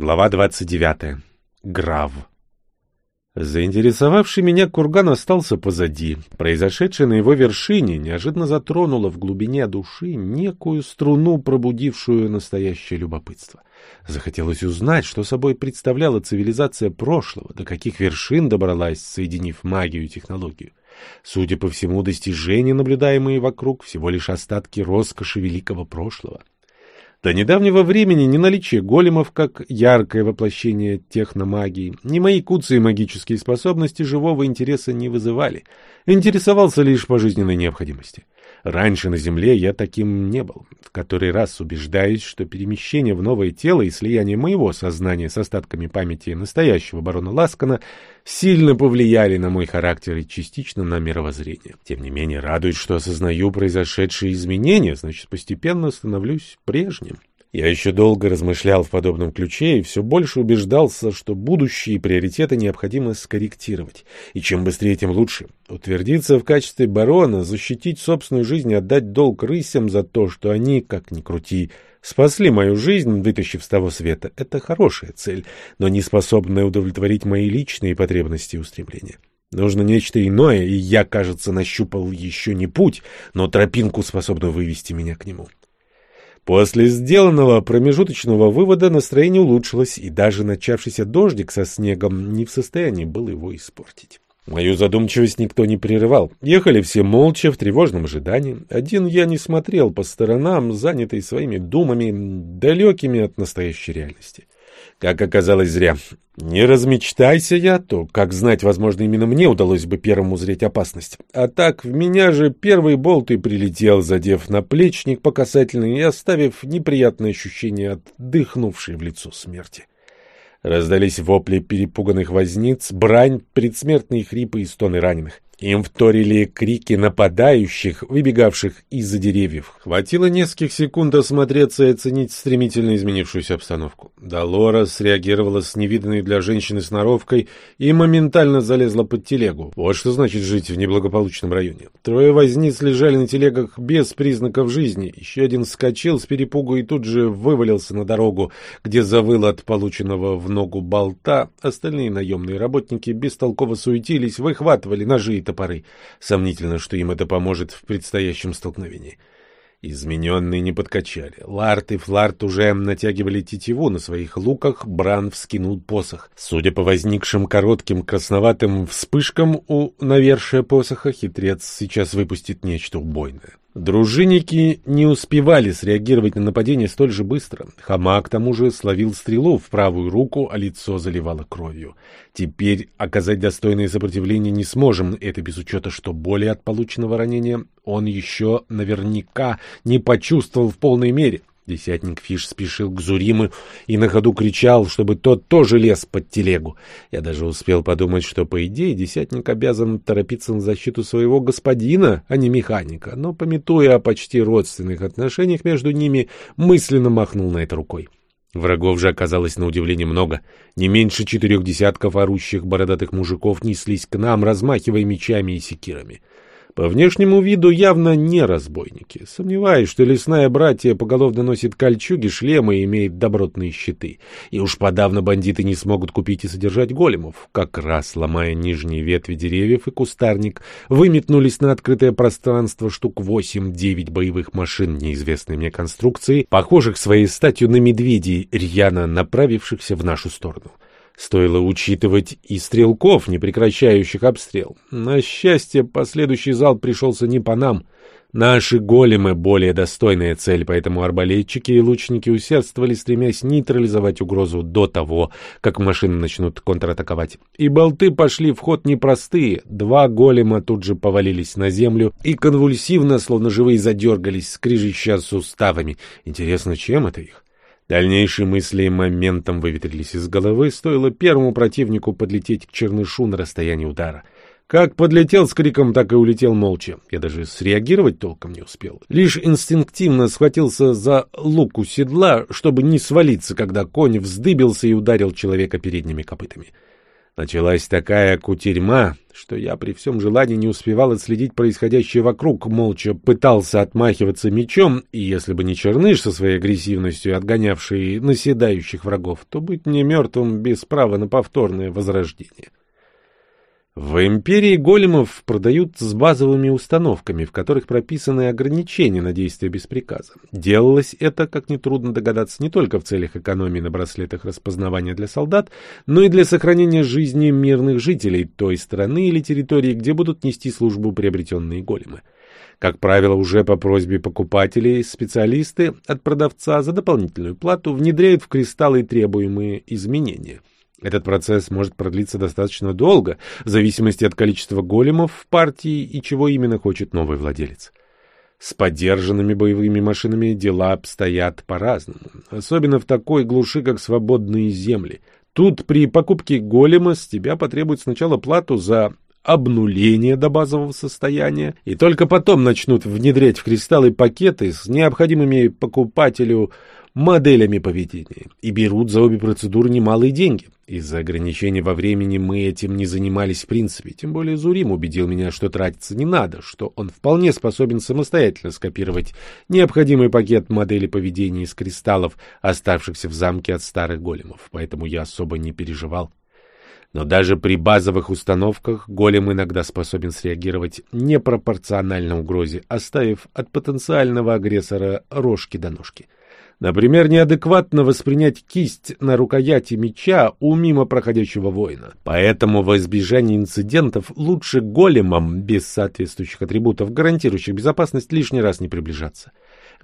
Глава 29. Грав. Заинтересовавший меня курган остался позади. Произошедшее на его вершине неожиданно затронуло в глубине души некую струну, пробудившую настоящее любопытство. Захотелось узнать, что собой представляла цивилизация прошлого, до каких вершин добралась, соединив магию и технологию. Судя по всему, достижения, наблюдаемые вокруг, всего лишь остатки роскоши великого прошлого. До недавнего времени ни наличие големов как яркое воплощение техномагии, ни мои куцы магические способности живого интереса не вызывали. Интересовался лишь по жизненной необходимости. Раньше на Земле я таким не был. В который раз убеждаюсь, что перемещение в новое тело и слияние моего сознания с остатками памяти настоящего барона Ласкана сильно повлияли на мой характер и частично на мировоззрение. Тем не менее, радует, что осознаю произошедшие изменения, значит, постепенно становлюсь прежним. Я еще долго размышлял в подобном ключе и все больше убеждался, что будущие приоритеты необходимо скорректировать. И чем быстрее, тем лучше. Утвердиться в качестве барона, защитить собственную жизнь и отдать долг рысям за то, что они, как ни крути, спасли мою жизнь, вытащив с того света, это хорошая цель, но не способная удовлетворить мои личные потребности и устремления. Нужно нечто иное, и я, кажется, нащупал еще не путь, но тропинку, способную вывести меня к нему. После сделанного промежуточного вывода настроение улучшилось, и даже начавшийся дождик со снегом не в состоянии был его испортить. Мою задумчивость никто не прерывал. Ехали все молча, в тревожном ожидании. Один я не смотрел по сторонам, занятый своими думами, далекими от настоящей реальности. Как оказалось, зря. Не размечтайся я, то, как знать, возможно, именно мне удалось бы первому узреть опасность. А так, в меня же первый болт и прилетел, задев наплечник по касательной и оставив неприятное ощущение от дыхнувшей в лицо смерти. Раздались вопли перепуганных возниц, брань, предсмертные хрипы и стоны раненых. Им вторили крики нападающих, выбегавших из-за деревьев. Хватило нескольких секунд осмотреться и оценить стремительно изменившуюся обстановку. Долора среагировала с невиданной для женщины сноровкой и моментально залезла под телегу. Вот что значит жить в неблагополучном районе. Трое возниц лежали на телегах без признаков жизни. Еще один вскочил с перепугу и тут же вывалился на дорогу, где завыл от полученного в ногу болта. Остальные наемные работники бестолково суетились, выхватывали ножи топоры. Сомнительно, что им это поможет в предстоящем столкновении. Измененные не подкачали. Ларт и Фларт уже натягивали тетиву на своих луках, Бран вскинул посох. Судя по возникшим коротким красноватым вспышкам у навершия посоха, хитрец сейчас выпустит нечто убойное. Дружинники не успевали среагировать на нападение столь же быстро. Хама, к тому же, словил стрелу в правую руку, а лицо заливало кровью. Теперь оказать достойное сопротивление не сможем, это без учета, что боли от полученного ранения он еще наверняка не почувствовал в полной мере. Десятник Фиш спешил к Зуриму и на ходу кричал, чтобы тот тоже лез под телегу. Я даже успел подумать, что, по идее, десятник обязан торопиться на защиту своего господина, а не механика, но, пометуя о почти родственных отношениях между ними, мысленно махнул на это рукой. Врагов же оказалось на удивление много. Не меньше четырех десятков орущих бородатых мужиков неслись к нам, размахивая мечами и секирами. По внешнему виду явно не разбойники. Сомневаюсь, что лесная братья поголовно носит кольчуги, шлемы и имеет добротные щиты. И уж подавно бандиты не смогут купить и содержать големов. Как раз, ломая нижние ветви деревьев и кустарник, выметнулись на открытое пространство штук восемь-девять боевых машин неизвестной мне конструкции, похожих своей статью на медведей, рьяно направившихся в нашу сторону. Стоило учитывать и стрелков, не прекращающих обстрел. На счастье, последующий зал пришелся не по нам. Наши големы — более достойная цель, поэтому арбалетчики и лучники усердствовали, стремясь нейтрализовать угрозу до того, как машины начнут контратаковать. И болты пошли в ход непростые. Два голема тут же повалились на землю и конвульсивно, словно живые, задергались, скрижища суставами. Интересно, чем это их? Дальнейшие мысли моментом выветрились из головы, стоило первому противнику подлететь к чернышу на расстоянии удара. Как подлетел с криком, так и улетел молча. Я даже среагировать толком не успел. Лишь инстинктивно схватился за луку седла, чтобы не свалиться, когда конь вздыбился и ударил человека передними копытами. Началась такая кутерьма, что я при всем желании не успевал отследить происходящее вокруг, молча пытался отмахиваться мечом, и если бы не Черныш со своей агрессивностью, отгонявший наседающих врагов, то быть мне мертвым без права на повторное возрождение. В империи големов продают с базовыми установками, в которых прописаны ограничения на действие без приказа. Делалось это, как нетрудно догадаться, не только в целях экономии на браслетах распознавания для солдат, но и для сохранения жизни мирных жителей той страны или территории, где будут нести службу приобретенные големы. Как правило, уже по просьбе покупателей специалисты от продавца за дополнительную плату внедряют в кристаллы требуемые изменения – этот процесс может продлиться достаточно долго, в зависимости от количества големов в партии и чего именно хочет новый владелец. С поддержанными боевыми машинами дела обстоят по-разному, особенно в такой глуши, как свободные земли. Тут при покупке голема с тебя потребуют сначала плату за обнуление до базового состояния, и только потом начнут внедрять в кристаллы пакеты с необходимыми покупателю моделями поведения и берут за обе процедуры немалые деньги. Из-за ограничений во времени мы этим не занимались в принципе, тем более Зурим убедил меня, что тратиться не надо, что он вполне способен самостоятельно скопировать необходимый пакет модели поведения из кристаллов, оставшихся в замке от старых големов, поэтому я особо не переживал. Но даже при базовых установках голем иногда способен среагировать непропорционально угрозе, оставив от потенциального агрессора рожки до ножки. Например, неадекватно воспринять кисть на рукояти меча у мимо проходящего воина. Поэтому во избежание инцидентов лучше големам без соответствующих атрибутов, гарантирующих безопасность, лишний раз не приближаться.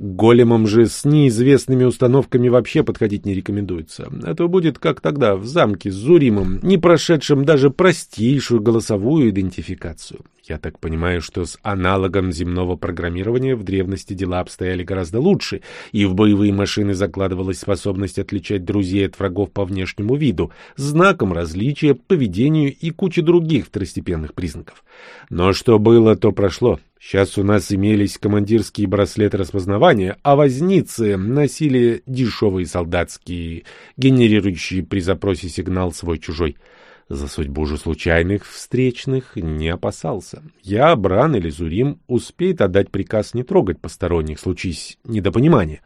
Големам же с неизвестными установками вообще подходить не рекомендуется. Это будет как тогда в замке с Зуримом, не прошедшим даже простейшую голосовую идентификацию. Я так понимаю, что с аналогом земного программирования в древности дела обстояли гораздо лучше, и в боевые машины закладывалась способность отличать друзей от врагов по внешнему виду, знаком различия, поведению и куче других второстепенных признаков. Но что было, то прошло. Сейчас у нас имелись командирские браслеты распознавания, а возницы носили дешевые солдатские, генерирующие при запросе сигнал свой-чужой. За судьбу же случайных встречных не опасался. Я, Бран или Зурим успеет отдать приказ не трогать посторонних, случись недопонимания.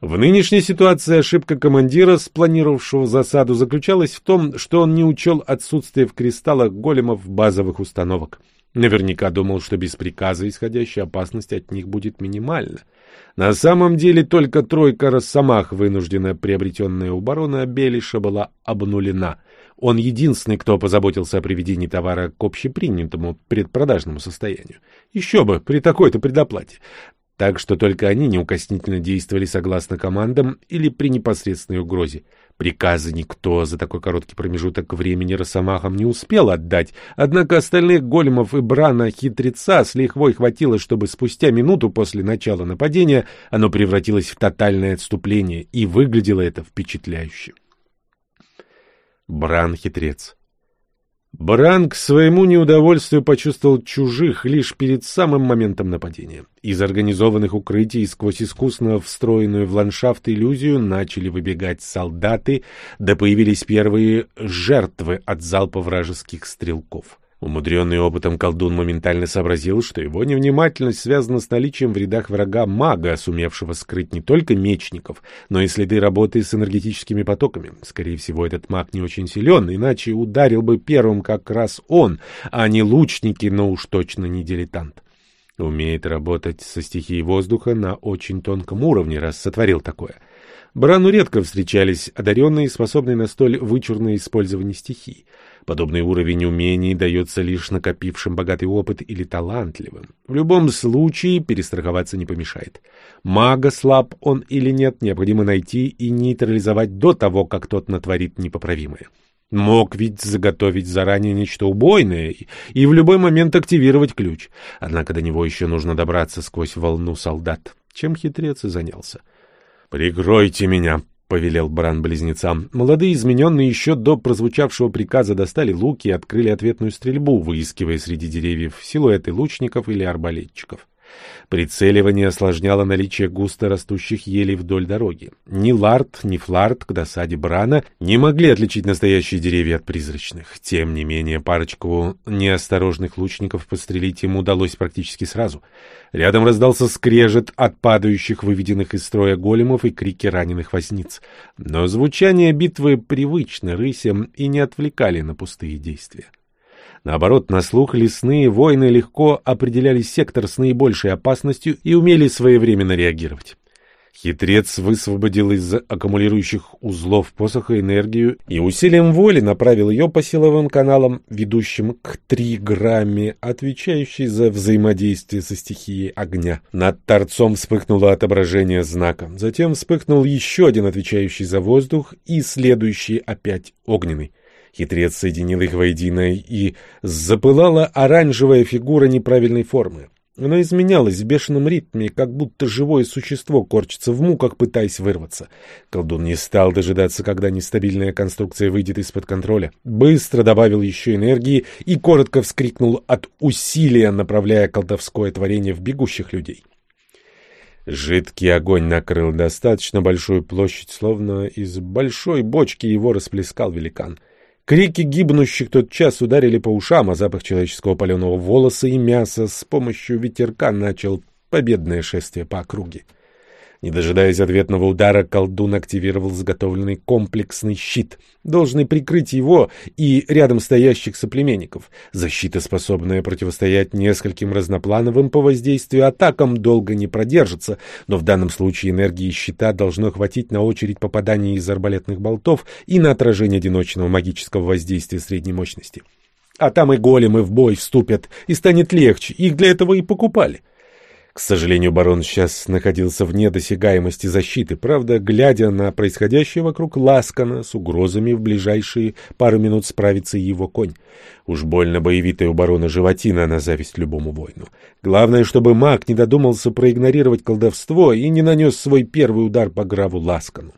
В нынешней ситуации ошибка командира, спланировавшего засаду, заключалась в том, что он не учел отсутствие в кристаллах големов базовых установок. Наверняка думал, что без приказа исходящая опасность от них будет минимальна. На самом деле только тройка росомах, вынужденная приобретенная у барона Белиша, была обнулена. Он единственный, кто позаботился о приведении товара к общепринятому предпродажному состоянию. Еще бы, при такой-то предоплате так что только они неукоснительно действовали согласно командам или при непосредственной угрозе. Приказы никто за такой короткий промежуток времени росомахам не успел отдать, однако остальных големов и брана-хитреца с лихвой хватило, чтобы спустя минуту после начала нападения оно превратилось в тотальное отступление, и выглядело это впечатляюще. Бран-хитрец Бран к своему неудовольствию почувствовал чужих лишь перед самым моментом нападения. Из организованных укрытий сквозь искусно встроенную в ландшафт иллюзию начали выбегать солдаты, да появились первые жертвы от залпа вражеских стрелков. Умудренный опытом колдун моментально сообразил, что его невнимательность связана с наличием в рядах врага мага, сумевшего скрыть не только мечников, но и следы работы с энергетическими потоками. Скорее всего, этот маг не очень силен, иначе ударил бы первым как раз он, а не лучники, но уж точно не дилетант. Умеет работать со стихией воздуха на очень тонком уровне, раз сотворил такое. Брану редко встречались одаренные, способные на столь вычурное использование стихий. Подобный уровень умений дается лишь накопившим богатый опыт или талантливым. В любом случае перестраховаться не помешает. Мага слаб он или нет, необходимо найти и нейтрализовать до того, как тот натворит непоправимое. Мог ведь заготовить заранее нечто убойное и в любой момент активировать ключ. Однако до него еще нужно добраться сквозь волну солдат, чем хитрец и занялся. «Прикройте меня!» повелел Бран близнецам. Молодые измененные еще до прозвучавшего приказа достали луки и открыли ответную стрельбу, выискивая среди деревьев силуэты лучников или арбалетчиков. Прицеливание осложняло наличие густо растущих елей вдоль дороги. Ни Ларт, ни Фларт к досаде Брана не могли отличить настоящие деревья от призрачных. Тем не менее, парочку неосторожных лучников подстрелить ему удалось практически сразу. Рядом раздался скрежет от падающих, выведенных из строя големов и крики раненых возниц. Но звучание битвы привычно рысям и не отвлекали на пустые действия. Наоборот, на слух лесные воины легко определяли сектор с наибольшей опасностью и умели своевременно реагировать. Хитрец высвободил из аккумулирующих узлов посоха энергию и усилием воли направил ее по силовым каналам, ведущим к триграмме, отвечающей за взаимодействие со стихией огня. Над торцом вспыхнуло отображение знака. Затем вспыхнул еще один, отвечающий за воздух, и следующий опять огненный. Хитрец соединил их воедино, и запылала оранжевая фигура неправильной формы. Она изменялась в бешеном ритме, как будто живое существо корчится в муках, пытаясь вырваться. Колдун не стал дожидаться, когда нестабильная конструкция выйдет из-под контроля. Быстро добавил еще энергии и коротко вскрикнул от усилия, направляя колдовское творение в бегущих людей. Жидкий огонь накрыл достаточно большую площадь, словно из большой бочки его расплескал великан — Крики гибнущих тот час ударили по ушам, а запах человеческого паленого волоса и мяса с помощью ветерка начал победное шествие по округе. Не дожидаясь ответного удара, колдун активировал заготовленный комплексный щит, должный прикрыть его и рядом стоящих соплеменников. Защита, способная противостоять нескольким разноплановым по воздействию атакам, долго не продержится, но в данном случае энергии щита должно хватить на очередь попаданий из арбалетных болтов и на отражение одиночного магического воздействия средней мощности. А там и големы в бой вступят, и станет легче, их для этого и покупали. К сожалению, барон сейчас находился вне досягаемости защиты, правда, глядя на происходящее вокруг ласкано, с угрозами в ближайшие пару минут справится его конь. Уж больно боевитая у барона животина на зависть любому воину. Главное, чтобы маг не додумался проигнорировать колдовство и не нанес свой первый удар по граву ласкану.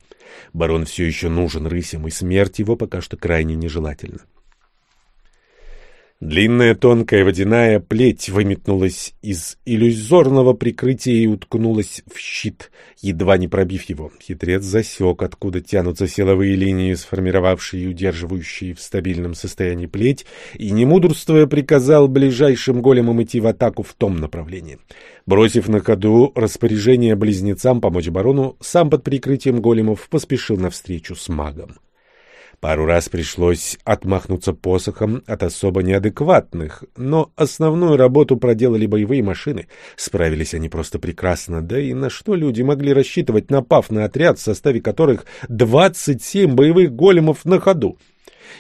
Барон все еще нужен рысям, и смерть его пока что крайне нежелательна. Длинная тонкая водяная плеть выметнулась из иллюзорного прикрытия и уткнулась в щит, едва не пробив его. Хитрец засек, откуда тянутся силовые линии, сформировавшие и удерживающие в стабильном состоянии плеть, и, не мудрствуя, приказал ближайшим големам идти в атаку в том направлении. Бросив на ходу распоряжение близнецам помочь барону, сам под прикрытием големов поспешил навстречу с магом. Пару раз пришлось отмахнуться посохом от особо неадекватных, но основную работу проделали боевые машины. Справились они просто прекрасно, да и на что люди могли рассчитывать, напав на отряд, в составе которых 27 боевых големов на ходу?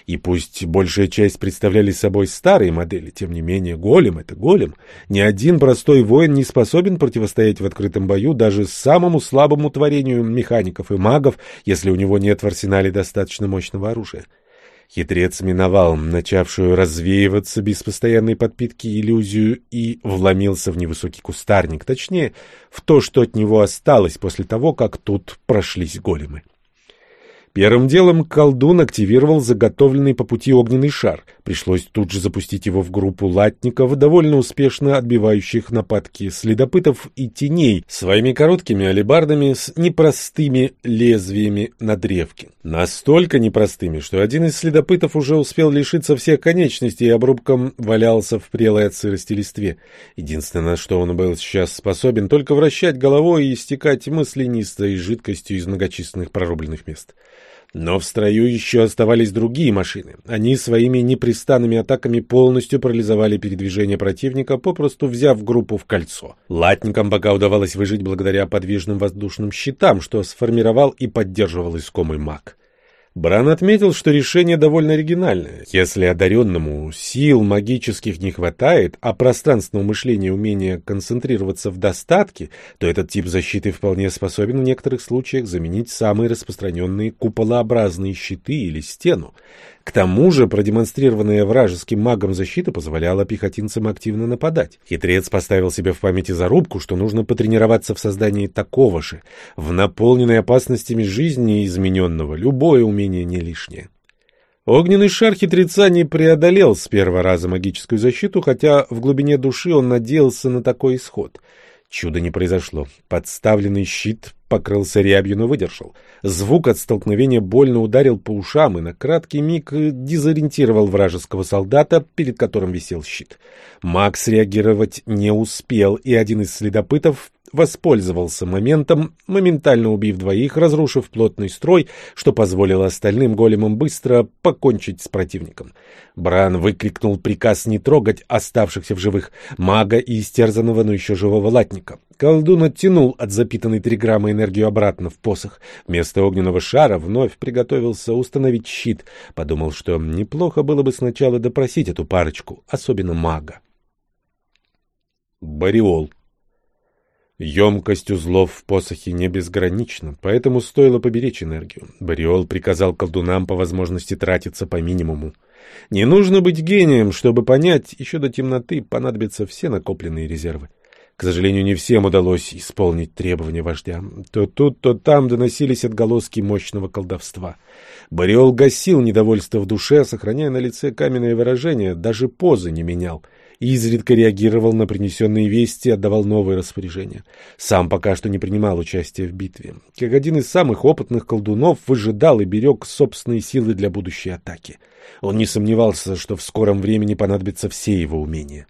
И пусть большая часть представляли собой старые модели, тем не менее голем — это голем. Ни один простой воин не способен противостоять в открытом бою даже самому слабому творению механиков и магов, если у него нет в арсенале достаточно мощного оружия. Хитрец миновал начавшую развеиваться без постоянной подпитки иллюзию и вломился в невысокий кустарник, точнее, в то, что от него осталось после того, как тут прошлись големы. Первым делом колдун активировал заготовленный по пути огненный шар. Пришлось тут же запустить его в группу латников, довольно успешно отбивающих нападки следопытов и теней своими короткими алебардами с непростыми лезвиями на древке. Настолько непростыми, что один из следопытов уже успел лишиться всех конечностей и обрубком валялся в прелой от сырости листве. Единственное, что он был сейчас способен, только вращать головой и истекать маслянистой жидкостью из многочисленных прорубленных мест. Но в строю еще оставались другие машины. Они своими непрестанными атаками полностью парализовали передвижение противника, попросту взяв группу в кольцо. Латникам пока удавалось выжить благодаря подвижным воздушным щитам, что сформировал и поддерживал искомый маг. Бран отметил, что решение довольно оригинальное. Если одаренному сил магических не хватает, а пространственного мышления умения концентрироваться в достатке, то этот тип защиты вполне способен в некоторых случаях заменить самые распространенные куполообразные щиты или стену. К тому же продемонстрированная вражеским магом защита позволяла пехотинцам активно нападать. Хитрец поставил себе в памяти зарубку, что нужно потренироваться в создании такого же. В наполненной опасностями жизни измененного любое умение не лишнее. Огненный шар хитреца не преодолел с первого раза магическую защиту, хотя в глубине души он надеялся на такой исход. Чудо не произошло. Подставленный щит покрылся рябью, но выдержал. Звук от столкновения больно ударил по ушам и на краткий миг дезориентировал вражеского солдата, перед которым висел щит. Макс реагировать не успел, и один из следопытов воспользовался моментом, моментально убив двоих, разрушив плотный строй, что позволило остальным големам быстро покончить с противником. Бран выкрикнул приказ не трогать оставшихся в живых мага и истерзанного, но еще живого латника. Колдун оттянул от запитанной триграммы энергию обратно в посох. Вместо огненного шара вновь приготовился установить щит. Подумал, что неплохо было бы сначала допросить эту парочку, особенно мага. Бариол Емкость узлов в посохе не безгранична, поэтому стоило поберечь энергию. Бариол приказал колдунам по возможности тратиться по минимуму. Не нужно быть гением, чтобы понять, еще до темноты понадобятся все накопленные резервы. К сожалению, не всем удалось исполнить требования вождя. То тут, то там доносились отголоски мощного колдовства. Бариол гасил недовольство в душе, сохраняя на лице каменное выражение, даже позы не менял — изредка реагировал на принесенные вести и отдавал новые распоряжения. Сам пока что не принимал участия в битве. Как один из самых опытных колдунов выжидал и берег собственные силы для будущей атаки. Он не сомневался, что в скором времени понадобятся все его умения.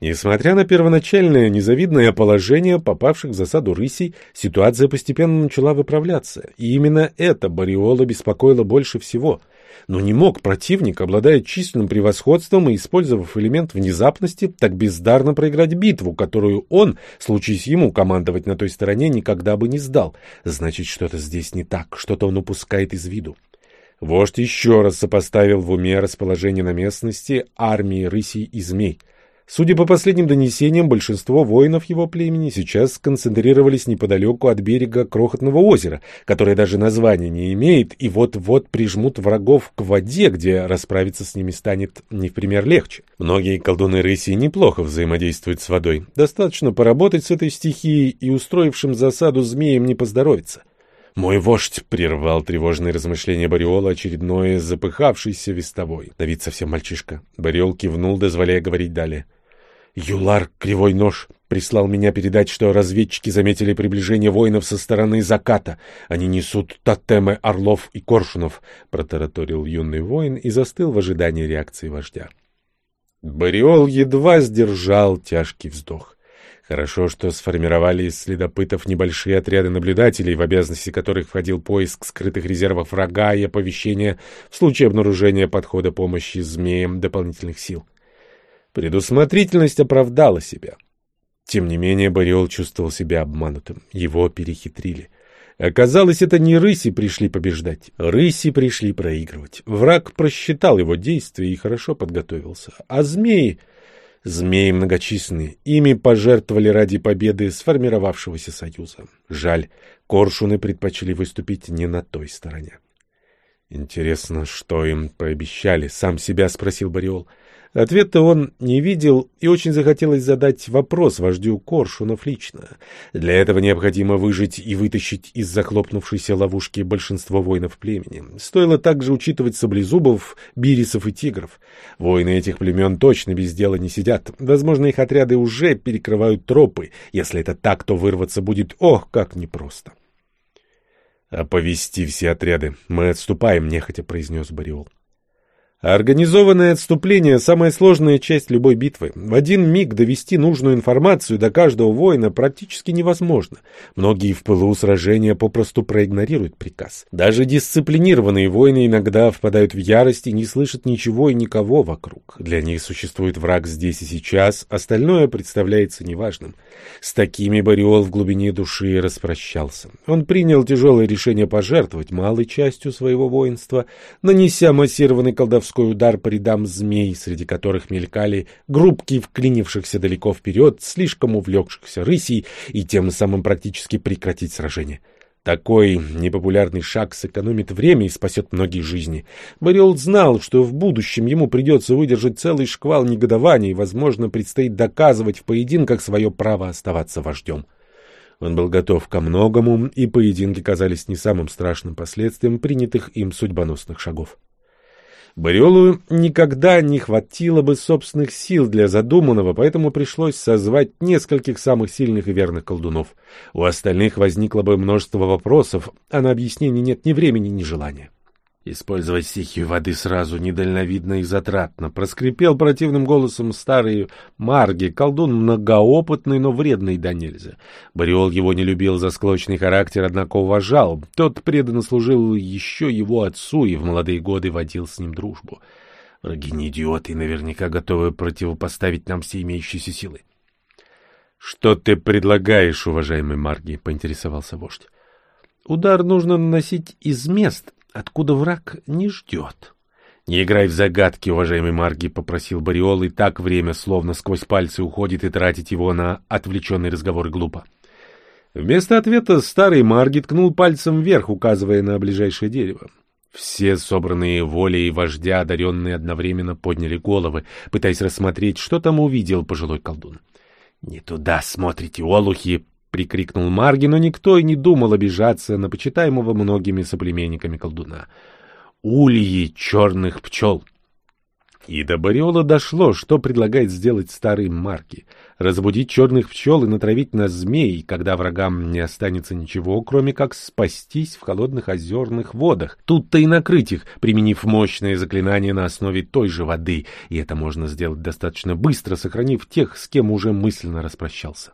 Несмотря на первоначальное незавидное положение попавших в засаду рысей, ситуация постепенно начала выправляться, и именно это Бариола беспокоило больше всего — но не мог противник, обладая численным превосходством и использовав элемент внезапности, так бездарно проиграть битву, которую он, случись ему командовать на той стороне, никогда бы не сдал. Значит, что-то здесь не так, что-то он упускает из виду. Вождь еще раз сопоставил в уме расположение на местности армии рысей и змей — Судя по последним донесениям, большинство воинов его племени сейчас сконцентрировались неподалеку от берега крохотного озера, которое даже названия не имеет, и вот-вот прижмут врагов к воде, где расправиться с ними станет не в пример легче. Многие колдуны рыси неплохо взаимодействуют с водой. Достаточно поработать с этой стихией, и устроившим засаду змеям не поздоровится. «Мой вождь!» — прервал тревожные размышления Бариола очередное запыхавшийся вестовой. На вид совсем мальчишка. Бариол кивнул, дозволяя говорить далее. Юлар Кривой Нож прислал меня передать, что разведчики заметили приближение воинов со стороны заката. Они несут тотемы орлов и коршунов, — протараторил юный воин и застыл в ожидании реакции вождя. Бариол едва сдержал тяжкий вздох. Хорошо, что сформировали из следопытов небольшие отряды наблюдателей, в обязанности которых входил поиск скрытых резервов врага и оповещение в случае обнаружения подхода помощи змеям дополнительных сил. Предусмотрительность оправдала себя. Тем не менее, Бариол чувствовал себя обманутым. Его перехитрили. Оказалось, это не рыси пришли побеждать. Рыси пришли проигрывать. Враг просчитал его действия и хорошо подготовился. А змеи... Змеи многочисленные. Ими пожертвовали ради победы сформировавшегося союза. Жаль, коршуны предпочли выступить не на той стороне. Интересно, что им пообещали? Сам себя спросил Бариол. — Ответа он не видел, и очень захотелось задать вопрос вождю Коршунов лично. Для этого необходимо выжить и вытащить из захлопнувшейся ловушки большинство воинов племени. Стоило также учитывать саблезубов, бирисов и тигров. Воины этих племен точно без дела не сидят. Возможно, их отряды уже перекрывают тропы. Если это так, то вырваться будет, ох, как непросто. «Оповести все отряды. Мы отступаем», — нехотя произнес Бариол. Организованное отступление – самая сложная часть любой битвы. В один миг довести нужную информацию до каждого воина практически невозможно. Многие в пылу сражения попросту проигнорируют приказ. Даже дисциплинированные воины иногда впадают в ярость и не слышат ничего и никого вокруг. Для них существует враг здесь и сейчас, остальное представляется неважным. С такими Бариол в глубине души распрощался. Он принял тяжелое решение пожертвовать малой частью своего воинства, нанеся массированный колдовской морской удар по рядам змей, среди которых мелькали группки вклинившихся далеко вперед, слишком увлекшихся рысей, и тем самым практически прекратить сражение. Такой непопулярный шаг сэкономит время и спасет многие жизни. Бариол знал, что в будущем ему придется выдержать целый шквал негодований и, возможно, предстоит доказывать в поединках свое право оставаться вождем. Он был готов ко многому, и поединки казались не самым страшным последствием принятых им судьбоносных шагов. Бариолу никогда не хватило бы собственных сил для задуманного, поэтому пришлось созвать нескольких самых сильных и верных колдунов. У остальных возникло бы множество вопросов, а на объяснение нет ни времени, ни желания. Использовать стихию воды сразу недальновидно и затратно. Проскрипел противным голосом старый Марги, колдун многоопытный, но вредный да нельзя. Бариол его не любил за склочный характер, однако уважал. Тот преданно служил еще его отцу и в молодые годы водил с ним дружбу. Враги не идиоты наверняка готовы противопоставить нам все имеющиеся силы. — Что ты предлагаешь, уважаемый Марги? — поинтересовался вождь. — Удар нужно наносить из мест, откуда враг не ждет. — Не играй в загадки, уважаемый Марги, — попросил Бариол, и так время словно сквозь пальцы уходит, и тратить его на отвлеченный разговор глупо. Вместо ответа старый Марги ткнул пальцем вверх, указывая на ближайшее дерево. Все собранные волей вождя, одаренные одновременно, подняли головы, пытаясь рассмотреть, что там увидел пожилой колдун. — Не туда смотрите, олухи! — прикрикнул Марги, но никто и не думал обижаться на почитаемого многими соплеменниками колдуна. «Ульи черных пчел!» И до Бариола дошло, что предлагает сделать старый Марки. Разбудить черных пчел и натравить на змей, когда врагам не останется ничего, кроме как спастись в холодных озерных водах. Тут-то и накрыть их, применив мощное заклинание на основе той же воды, и это можно сделать достаточно быстро, сохранив тех, с кем уже мысленно распрощался.